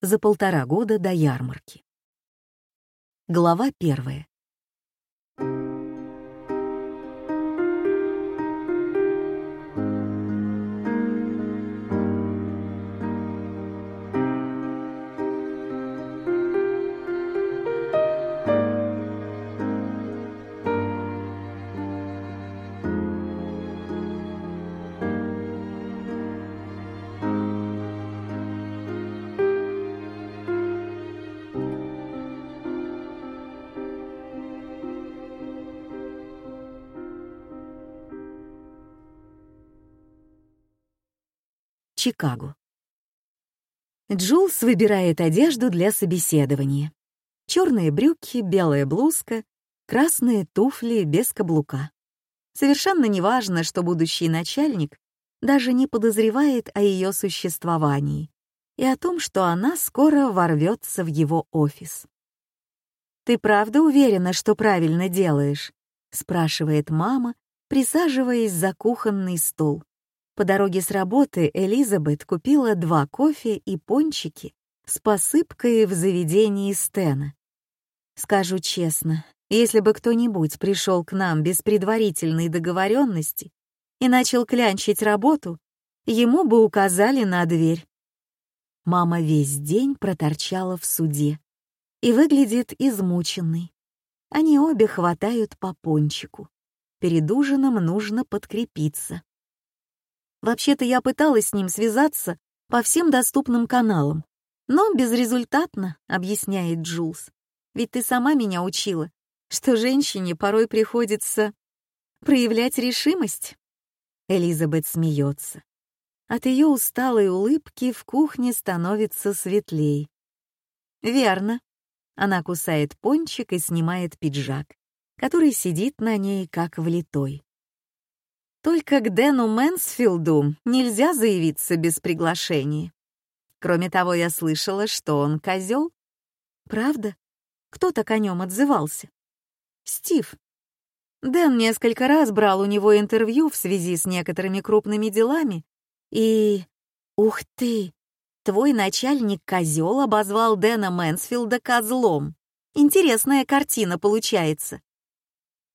за полтора года до ярмарки. Глава первая. Чикаго. Джулс выбирает одежду для собеседования. Черные брюки, белая блузка, красные туфли без каблука. Совершенно неважно, что будущий начальник даже не подозревает о ее существовании и о том, что она скоро ворвется в его офис. «Ты правда уверена, что правильно делаешь?» — спрашивает мама, присаживаясь за кухонный стол. По дороге с работы Элизабет купила два кофе и пончики с посыпкой в заведении Стена. Скажу честно, если бы кто-нибудь пришел к нам без предварительной договоренности и начал клянчить работу, ему бы указали на дверь. Мама весь день проторчала в суде и выглядит измученной. Они обе хватают по пончику. Перед ужином нужно подкрепиться. Вообще-то я пыталась с ним связаться по всем доступным каналам, но безрезультатно, объясняет Джулс. Ведь ты сама меня учила, что женщине порой приходится проявлять решимость. Элизабет смеется. От ее усталой улыбки в кухне становится светлей. Верно. Она кусает пончик и снимает пиджак, который сидит на ней как влитой. Только к Дэну Мэнсфилду нельзя заявиться без приглашения. Кроме того, я слышала, что он козел. Правда? Кто так о нем отзывался? Стив. Дэн несколько раз брал у него интервью в связи с некоторыми крупными делами, и... Ух ты! Твой начальник козел обозвал Дэна Мэнсфилда козлом. Интересная картина получается.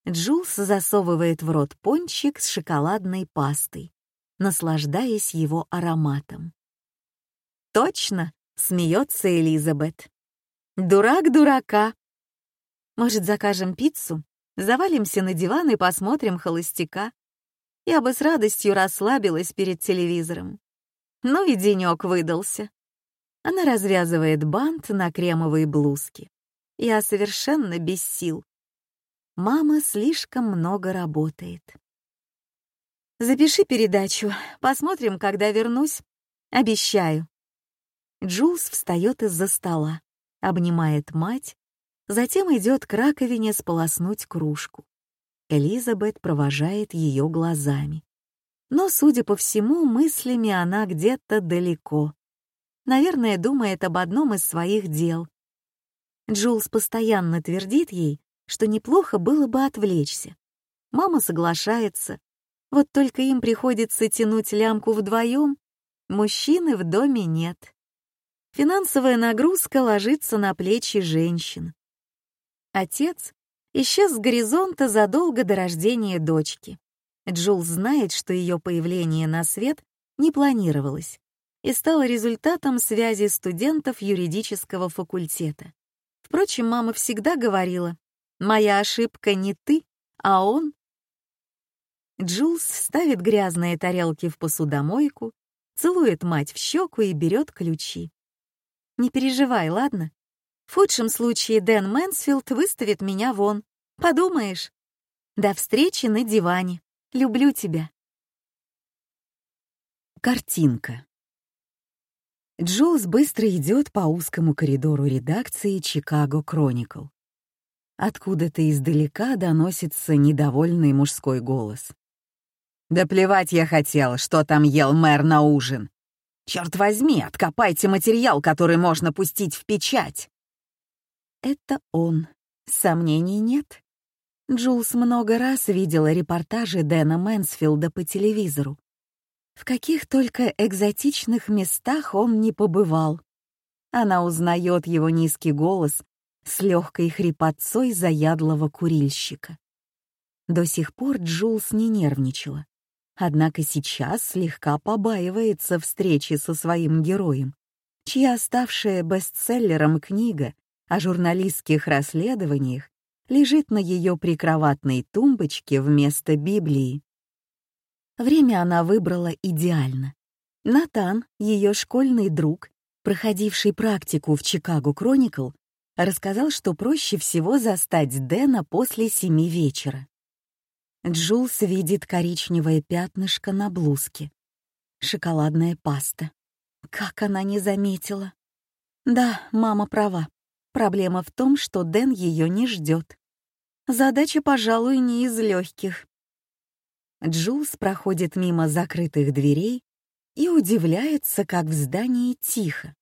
Джулс засовывает в рот пончик с шоколадной пастой, наслаждаясь его ароматом. «Точно!» — смеется Элизабет. «Дурак дурака!» «Может, закажем пиццу? Завалимся на диван и посмотрим холостяка?» Я бы с радостью расслабилась перед телевизором. Ну и денек выдался. Она развязывает бант на кремовой блузке. Я совершенно без сил. Мама слишком много работает. Запиши передачу, посмотрим, когда вернусь. Обещаю. Джулс встает из-за стола, обнимает мать, затем идет к раковине сполоснуть кружку. Элизабет провожает ее глазами. Но, судя по всему, мыслями она где-то далеко. Наверное, думает об одном из своих дел. Джулс постоянно твердит ей, что неплохо было бы отвлечься. Мама соглашается. Вот только им приходится тянуть лямку вдвоем. Мужчины в доме нет. Финансовая нагрузка ложится на плечи женщин. Отец исчез с горизонта задолго до рождения дочки. Джул знает, что ее появление на свет не планировалось и стало результатом связи студентов юридического факультета. Впрочем, мама всегда говорила, Моя ошибка не ты, а он. Джулс ставит грязные тарелки в посудомойку, целует мать в щеку и берет ключи. Не переживай, ладно? В худшем случае Дэн Мэнсфилд выставит меня вон. Подумаешь. До встречи на диване. Люблю тебя. Картинка. Джулс быстро идет по узкому коридору редакции «Чикаго Кроникл». Откуда-то издалека доносится недовольный мужской голос. «Да плевать я хотел, что там ел мэр на ужин. Черт возьми, откопайте материал, который можно пустить в печать!» Это он. Сомнений нет. Джулс много раз видела репортажи Дэна Мэнсфилда по телевизору. В каких только экзотичных местах он не побывал. Она узнает его низкий голос с легкой хрипотцой заядлого курильщика. До сих пор Джулс не нервничала. Однако сейчас слегка побаивается встречи со своим героем, чья ставшая бестселлером книга о журналистских расследованиях лежит на ее прикроватной тумбочке вместо Библии. Время она выбрала идеально. Натан, ее школьный друг, проходивший практику в Чикаго Кроникл, рассказал, что проще всего застать Дэна после семи вечера. Джулс видит коричневое пятнышко на блузке. Шоколадная паста. Как она не заметила? Да, мама права. Проблема в том, что Дэн ее не ждет. Задача, пожалуй, не из легких. Джулс проходит мимо закрытых дверей и удивляется, как в здании тихо.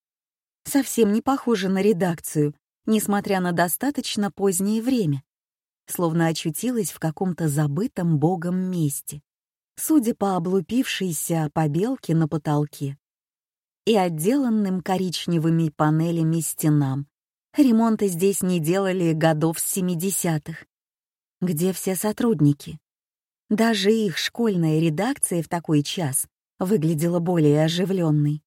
Совсем не похоже на редакцию, несмотря на достаточно позднее время. Словно очутилась в каком-то забытом богом месте, судя по облупившейся побелке на потолке и отделанным коричневыми панелями стенам. Ремонта здесь не делали годов с 70-х. Где все сотрудники? Даже их школьная редакция в такой час выглядела более оживленной.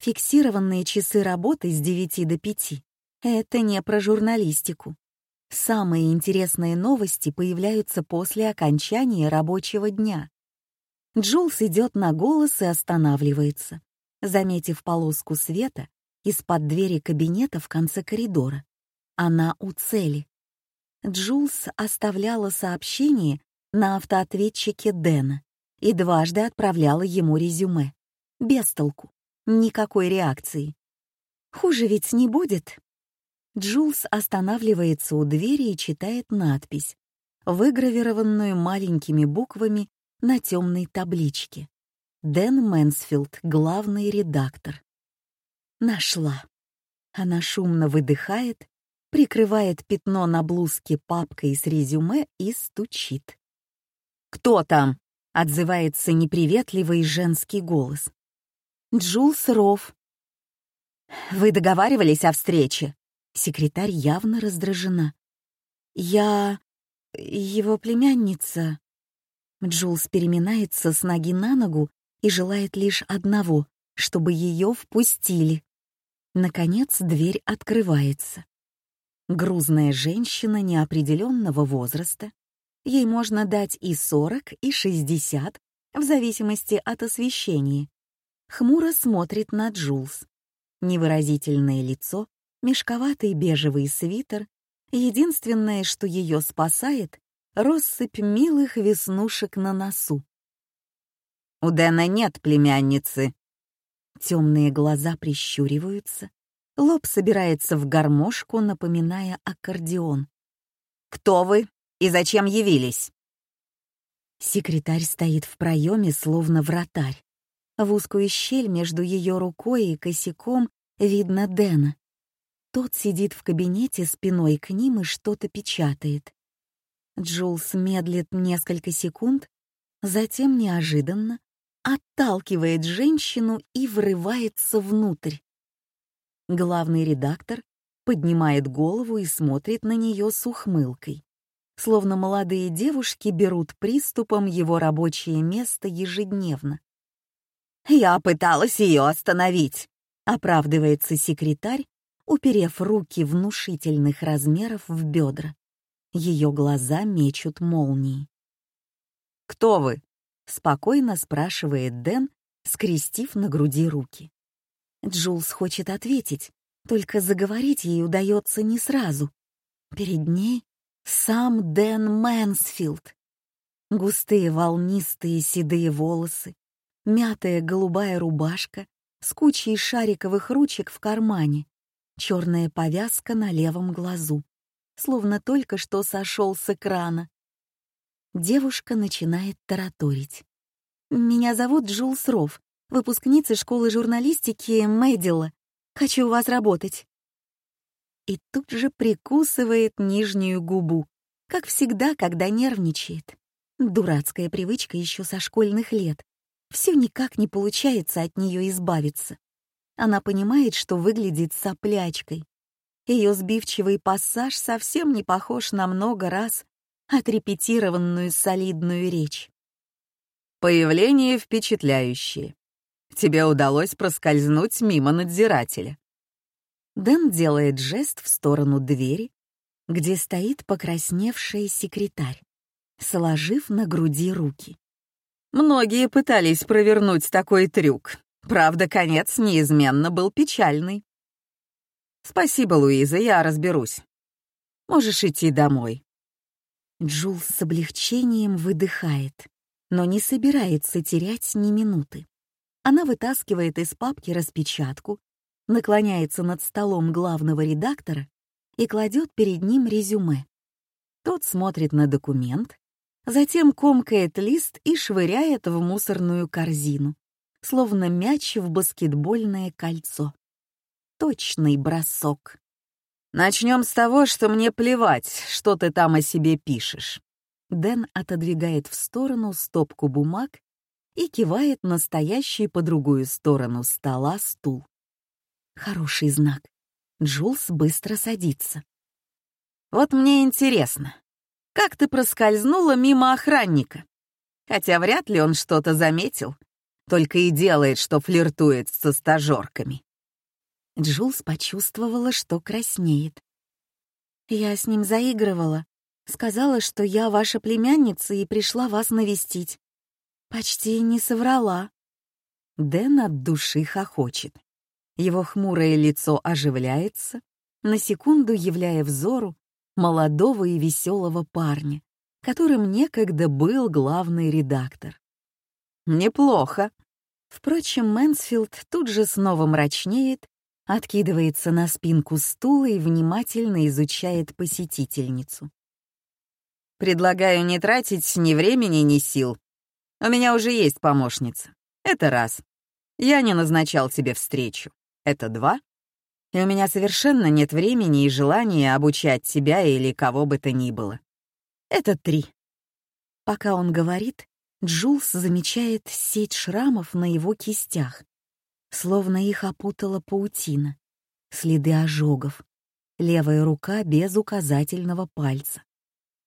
Фиксированные часы работы с 9 до 5 — это не про журналистику. Самые интересные новости появляются после окончания рабочего дня. Джулс идет на голос и останавливается, заметив полоску света из-под двери кабинета в конце коридора. Она у цели. Джулс оставляла сообщение на автоответчике Дэна и дважды отправляла ему резюме. Без толку. Никакой реакции. Хуже ведь не будет. Джулс останавливается у двери и читает надпись, выгравированную маленькими буквами на темной табличке. Дэн Мэнсфилд, главный редактор. Нашла. Она шумно выдыхает, прикрывает пятно на блузке папкой с резюме и стучит. «Кто там?» — отзывается неприветливый женский голос. «Джулс Ров». «Вы договаривались о встрече?» Секретарь явно раздражена. «Я... его племянница...» Джулс переминается с ноги на ногу и желает лишь одного, чтобы ее впустили. Наконец дверь открывается. Грузная женщина неопределенного возраста Ей можно дать и 40, и 60, в зависимости от освещения. Хмуро смотрит на Джулс. Невыразительное лицо, мешковатый бежевый свитер, единственное, что ее спасает — россыпь милых веснушек на носу. «У Дэна нет племянницы». Темные глаза прищуриваются, лоб собирается в гармошку, напоминая аккордеон. «Кто вы и зачем явились?» Секретарь стоит в проеме, словно вратарь. В узкую щель между ее рукой и косяком видно Дэна. Тот сидит в кабинете спиной к ним и что-то печатает. Джулс медлит несколько секунд, затем неожиданно отталкивает женщину и врывается внутрь. Главный редактор поднимает голову и смотрит на нее с ухмылкой словно молодые девушки берут приступом его рабочее место ежедневно. «Я пыталась ее остановить», — оправдывается секретарь, уперев руки внушительных размеров в бедра. Ее глаза мечут молнии. «Кто вы?» — спокойно спрашивает Дэн, скрестив на груди руки. Джулс хочет ответить, только заговорить ей удается не сразу. Перед ней сам Дэн Мэнсфилд. Густые волнистые седые волосы, мятая голубая рубашка с кучей шариковых ручек в кармане, черная повязка на левом глазу, словно только что сошел с экрана. Девушка начинает тараторить. «Меня зовут Джулс Ров, выпускница школы журналистики Мэдилла. Хочу у вас работать и тут же прикусывает нижнюю губу, как всегда, когда нервничает. Дурацкая привычка еще со школьных лет. Все никак не получается от нее избавиться. Она понимает, что выглядит соплячкой. Ее сбивчивый пассаж совсем не похож на много раз отрепетированную солидную речь. Появление впечатляющее. Тебе удалось проскользнуть мимо надзирателя. Дэн делает жест в сторону двери, где стоит покрасневшая секретарь, сложив на груди руки. Многие пытались провернуть такой трюк. Правда, конец неизменно был печальный. Спасибо, Луиза, я разберусь. Можешь идти домой. Джул с облегчением выдыхает, но не собирается терять ни минуты. Она вытаскивает из папки распечатку, наклоняется над столом главного редактора и кладет перед ним резюме. Тот смотрит на документ, затем комкает лист и швыряет в мусорную корзину, словно мяч в баскетбольное кольцо. Точный бросок. Начнем с того, что мне плевать, что ты там о себе пишешь. Дэн отодвигает в сторону стопку бумаг и кивает на стоящий по другую сторону стола стул. Хороший знак. Джулс быстро садится. «Вот мне интересно, как ты проскользнула мимо охранника? Хотя вряд ли он что-то заметил, только и делает, что флиртует со стажерками». Джулс почувствовала, что краснеет. «Я с ним заигрывала. Сказала, что я ваша племянница и пришла вас навестить. Почти не соврала». Дэн от души хохочет. Его хмурое лицо оживляется, на секунду являя взору молодого и веселого парня, которым некогда был главный редактор. «Неплохо». Впрочем, Мэнсфилд тут же снова мрачнеет, откидывается на спинку стула и внимательно изучает посетительницу. «Предлагаю не тратить ни времени, ни сил. У меня уже есть помощница. Это раз. Я не назначал тебе встречу. Это два. И у меня совершенно нет времени и желания обучать тебя или кого бы то ни было. Это три. Пока он говорит, Джулс замечает сеть шрамов на его кистях, словно их опутала паутина, следы ожогов, левая рука без указательного пальца.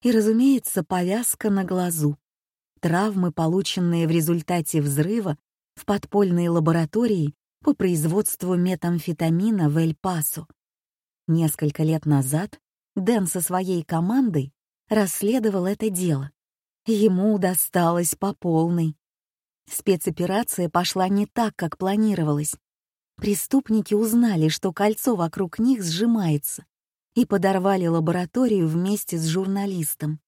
И, разумеется, повязка на глазу, травмы, полученные в результате взрыва в подпольной лаборатории по производству метамфетамина в Эль-Пасо. Несколько лет назад Дэн со своей командой расследовал это дело. Ему досталось по полной. Спецоперация пошла не так, как планировалось. Преступники узнали, что кольцо вокруг них сжимается, и подорвали лабораторию вместе с журналистом.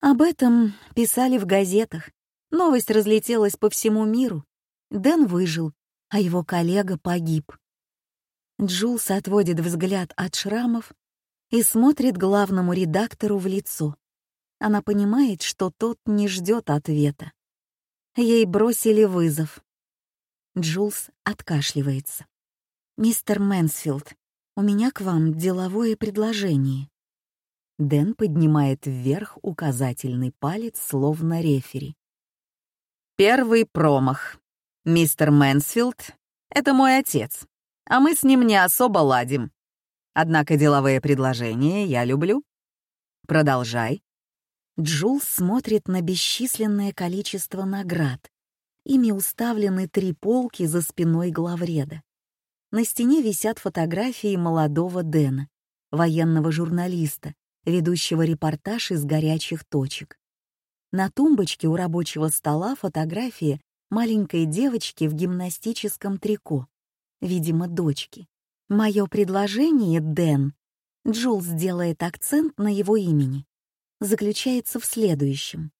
Об этом писали в газетах. Новость разлетелась по всему миру. Дэн выжил а его коллега погиб. Джулс отводит взгляд от шрамов и смотрит главному редактору в лицо. Она понимает, что тот не ждет ответа. Ей бросили вызов. Джулс откашливается. «Мистер Мэнсфилд, у меня к вам деловое предложение». Дэн поднимает вверх указательный палец, словно рефери. «Первый промах. Мистер Мэнсфилд — это мой отец, а мы с ним не особо ладим. Однако деловые предложения я люблю. Продолжай. Джулс смотрит на бесчисленное количество наград. Ими уставлены три полки за спиной главреда. На стене висят фотографии молодого Дэна, военного журналиста, ведущего репортаж из горячих точек. На тумбочке у рабочего стола фотографии маленькой девочки в гимнастическом трико, видимо, дочки. Мое предложение, Дэн, Джулс делает акцент на его имени, заключается в следующем.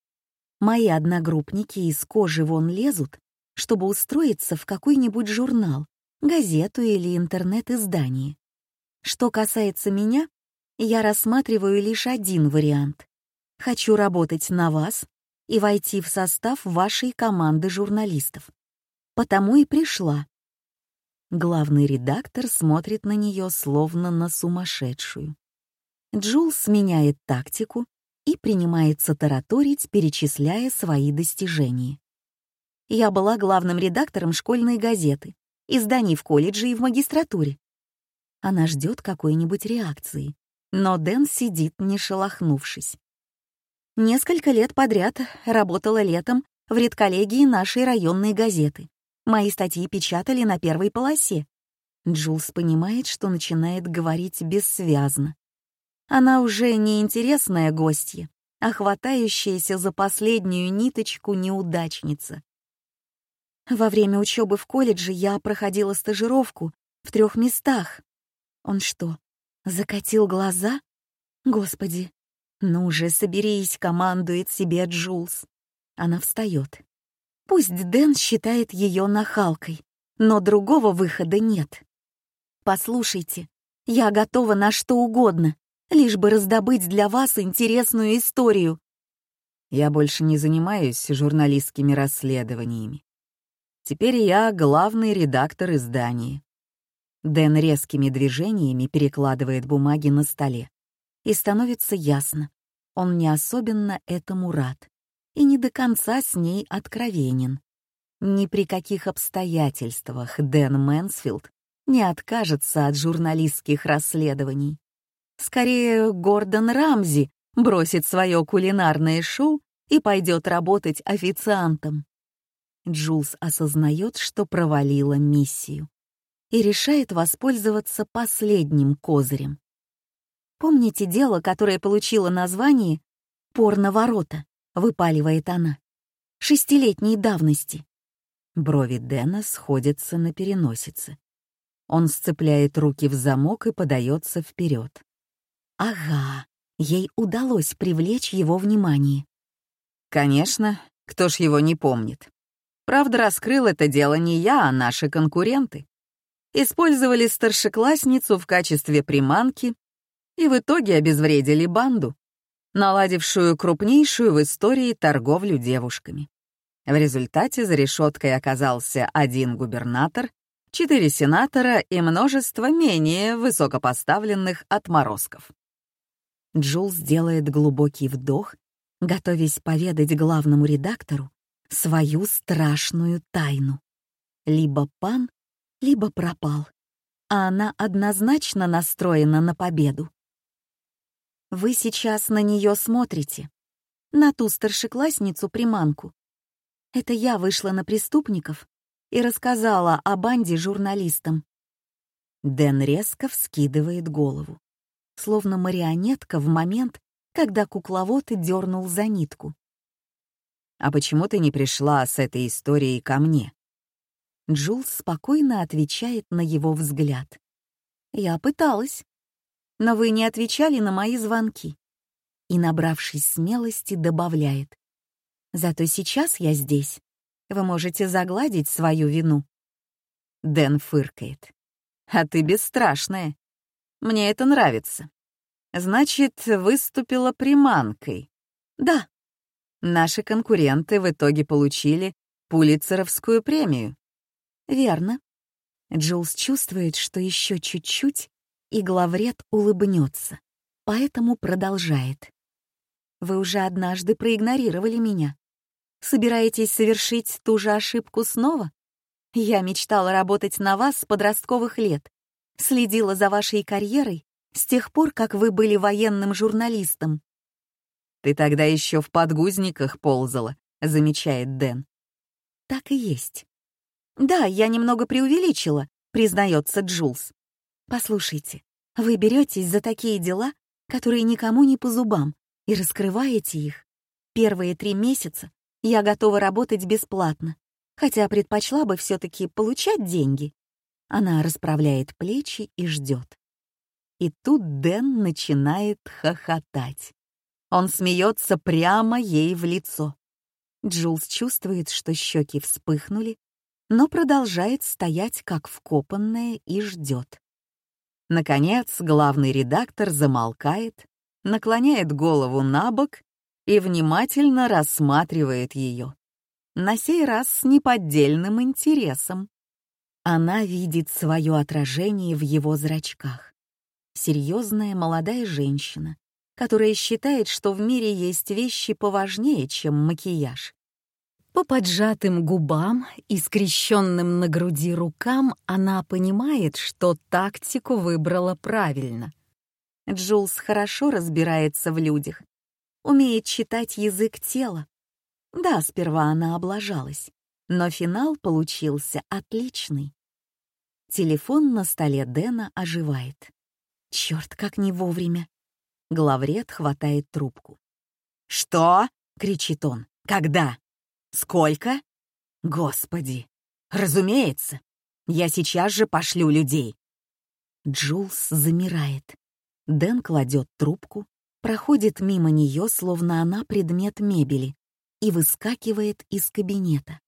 Мои одногруппники из кожи вон лезут, чтобы устроиться в какой-нибудь журнал, газету или интернет-издание. Что касается меня, я рассматриваю лишь один вариант. Хочу работать на вас и войти в состав вашей команды журналистов. Потому и пришла. Главный редактор смотрит на нее словно на сумасшедшую. Джулс меняет тактику и принимается тараторить, перечисляя свои достижения. Я была главным редактором школьной газеты, изданий в колледже и в магистратуре. Она ждет какой-нибудь реакции, но Дэн сидит, не шелохнувшись. Несколько лет подряд работала летом в редколлегии нашей районной газеты. Мои статьи печатали на первой полосе. Джулс понимает, что начинает говорить бессвязно. Она уже не интересная гостья, а хватающаяся за последнюю ниточку неудачница. Во время учебы в колледже я проходила стажировку в трех местах. Он что, закатил глаза? Господи, ну же, соберись, командует себе Джулс. Она встает. Пусть Дэн считает ее нахалкой, но другого выхода нет. Послушайте, я готова на что угодно, лишь бы раздобыть для вас интересную историю. Я больше не занимаюсь журналистскими расследованиями. Теперь я главный редактор издания. Дэн резкими движениями перекладывает бумаги на столе. И становится ясно, он не особенно этому рад и не до конца с ней откровенен. Ни при каких обстоятельствах Дэн Мэнсфилд не откажется от журналистских расследований. Скорее, Гордон Рамзи бросит свое кулинарное шоу и пойдет работать официантом. Джулс осознает, что провалила миссию и решает воспользоваться последним козырем. «Помните дело, которое получило название «Порно-ворота»?» — выпаливает она. «Шестилетней давности». Брови Дэна сходятся на переносице. Он сцепляет руки в замок и подается вперед. Ага, ей удалось привлечь его внимание. Конечно, кто ж его не помнит. Правда, раскрыл это дело не я, а наши конкуренты. Использовали старшеклассницу в качестве приманки и в итоге обезвредили банду, наладившую крупнейшую в истории торговлю девушками. В результате за решеткой оказался один губернатор, четыре сенатора и множество менее высокопоставленных отморозков. Джулс делает глубокий вдох, готовясь поведать главному редактору, свою страшную тайну. Либо пан, либо пропал. А она однозначно настроена на победу. Вы сейчас на нее смотрите. На ту старшеклассницу-приманку. Это я вышла на преступников и рассказала о банде журналистам. Дэн резко вскидывает голову, словно марионетка в момент, когда кукловод дернул за нитку. «А почему ты не пришла с этой историей ко мне?» Джулс спокойно отвечает на его взгляд. «Я пыталась, но вы не отвечали на мои звонки». И, набравшись смелости, добавляет. «Зато сейчас я здесь. Вы можете загладить свою вину». Дэн фыркает. «А ты бесстрашная. Мне это нравится. Значит, выступила приманкой». «Да», Наши конкуренты в итоге получили Пулитцеровскую премию. Верно. Джулс чувствует, что еще чуть-чуть, и главред улыбнется, поэтому продолжает. Вы уже однажды проигнорировали меня. Собираетесь совершить ту же ошибку снова? Я мечтала работать на вас с подростковых лет, следила за вашей карьерой с тех пор, как вы были военным журналистом. «Ты тогда еще в подгузниках ползала», — замечает Дэн. «Так и есть». «Да, я немного преувеличила», — признается Джулс. «Послушайте, вы беретесь за такие дела, которые никому не по зубам, и раскрываете их. Первые три месяца я готова работать бесплатно, хотя предпочла бы все-таки получать деньги». Она расправляет плечи и ждет. И тут Дэн начинает хохотать. Он смеется прямо ей в лицо. Джулс чувствует, что щеки вспыхнули, но продолжает стоять как вкопанная и ждет. Наконец, главный редактор замолкает, наклоняет голову на бок и внимательно рассматривает ее. На сей раз с неподдельным интересом. Она видит свое отражение в его зрачках. Серьезная молодая женщина, которая считает, что в мире есть вещи поважнее, чем макияж. По поджатым губам и скрещенным на груди рукам она понимает, что тактику выбрала правильно. Джулс хорошо разбирается в людях, умеет читать язык тела. Да, сперва она облажалась, но финал получился отличный. Телефон на столе Дэна оживает. Черт, как не вовремя. Главред хватает трубку. «Что?» — кричит он. «Когда? Сколько? Господи! Разумеется! Я сейчас же пошлю людей!» Джулс замирает. Дэн кладет трубку, проходит мимо нее, словно она предмет мебели, и выскакивает из кабинета.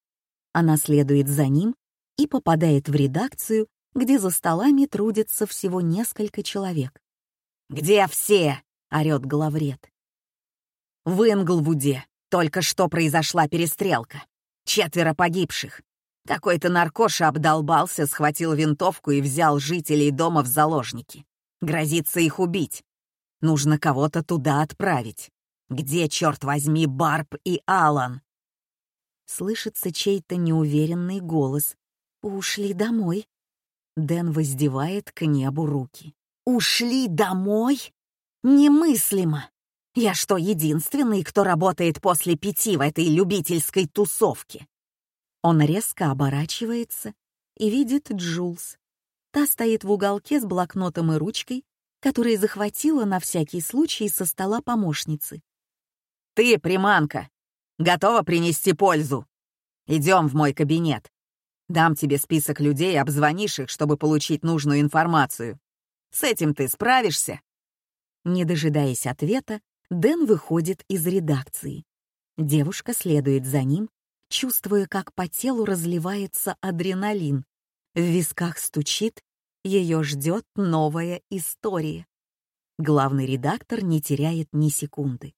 Она следует за ним и попадает в редакцию, где за столами трудится всего несколько человек. «Где все?» — орёт главред. «В Инглвуде только что произошла перестрелка. Четверо погибших. Какой-то наркоша обдолбался, схватил винтовку и взял жителей дома в заложники. Грозится их убить. Нужно кого-то туда отправить. Где, черт возьми, Барб и Алан? Слышится чей-то неуверенный голос. «Ушли домой». Дэн воздевает к небу руки. «Ушли домой? Немыслимо! Я что, единственный, кто работает после пяти в этой любительской тусовке?» Он резко оборачивается и видит Джулс. Та стоит в уголке с блокнотом и ручкой, которые захватила на всякий случай со стола помощницы. «Ты, приманка, готова принести пользу? Идем в мой кабинет. Дам тебе список людей, обзвонишь их, чтобы получить нужную информацию. С этим ты справишься?» Не дожидаясь ответа, Дэн выходит из редакции. Девушка следует за ним, чувствуя, как по телу разливается адреналин. В висках стучит, ее ждет новая история. Главный редактор не теряет ни секунды.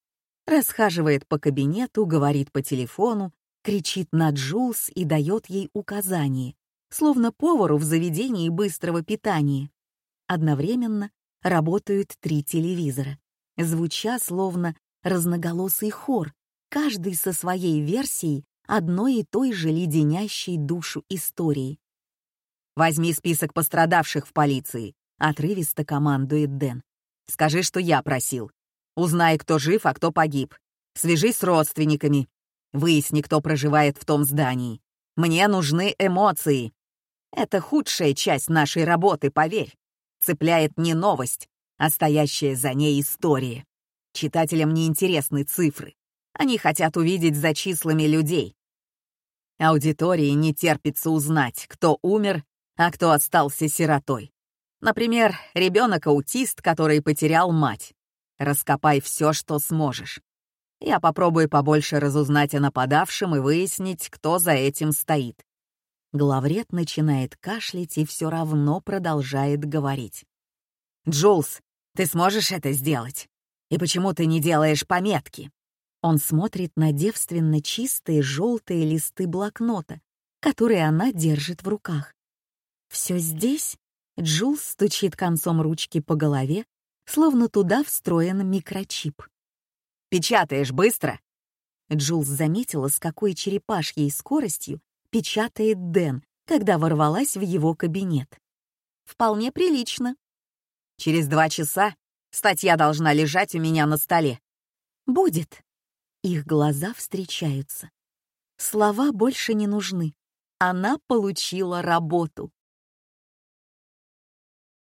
Расхаживает по кабинету, говорит по телефону, кричит на Джулс и дает ей указания, словно повару в заведении быстрого питания. Одновременно работают три телевизора, звуча словно разноголосый хор, каждый со своей версией одной и той же леденящей душу истории. «Возьми список пострадавших в полиции», — отрывисто командует Дэн. «Скажи, что я просил. Узнай, кто жив, а кто погиб. Свяжись с родственниками. Выясни, кто проживает в том здании. Мне нужны эмоции. Это худшая часть нашей работы, поверь. Цепляет не новость, а стоящая за ней история. Читателям не интересны цифры. Они хотят увидеть за числами людей. Аудитории не терпится узнать, кто умер, а кто остался сиротой. Например, ребенок-аутист, который потерял мать. Раскопай все, что сможешь. Я попробую побольше разузнать о нападавшем и выяснить, кто за этим стоит. Главред начинает кашлять и все равно продолжает говорить. «Джулс, ты сможешь это сделать? И почему ты не делаешь пометки?» Он смотрит на девственно чистые желтые листы блокнота, которые она держит в руках. «Все здесь?» Джулс стучит концом ручки по голове, словно туда встроен микрочип. «Печатаешь быстро?» Джулс заметила, с какой черепашьей скоростью печатает Дэн, когда ворвалась в его кабинет. «Вполне прилично». «Через два часа статья должна лежать у меня на столе». «Будет». Их глаза встречаются. Слова больше не нужны. Она получила работу.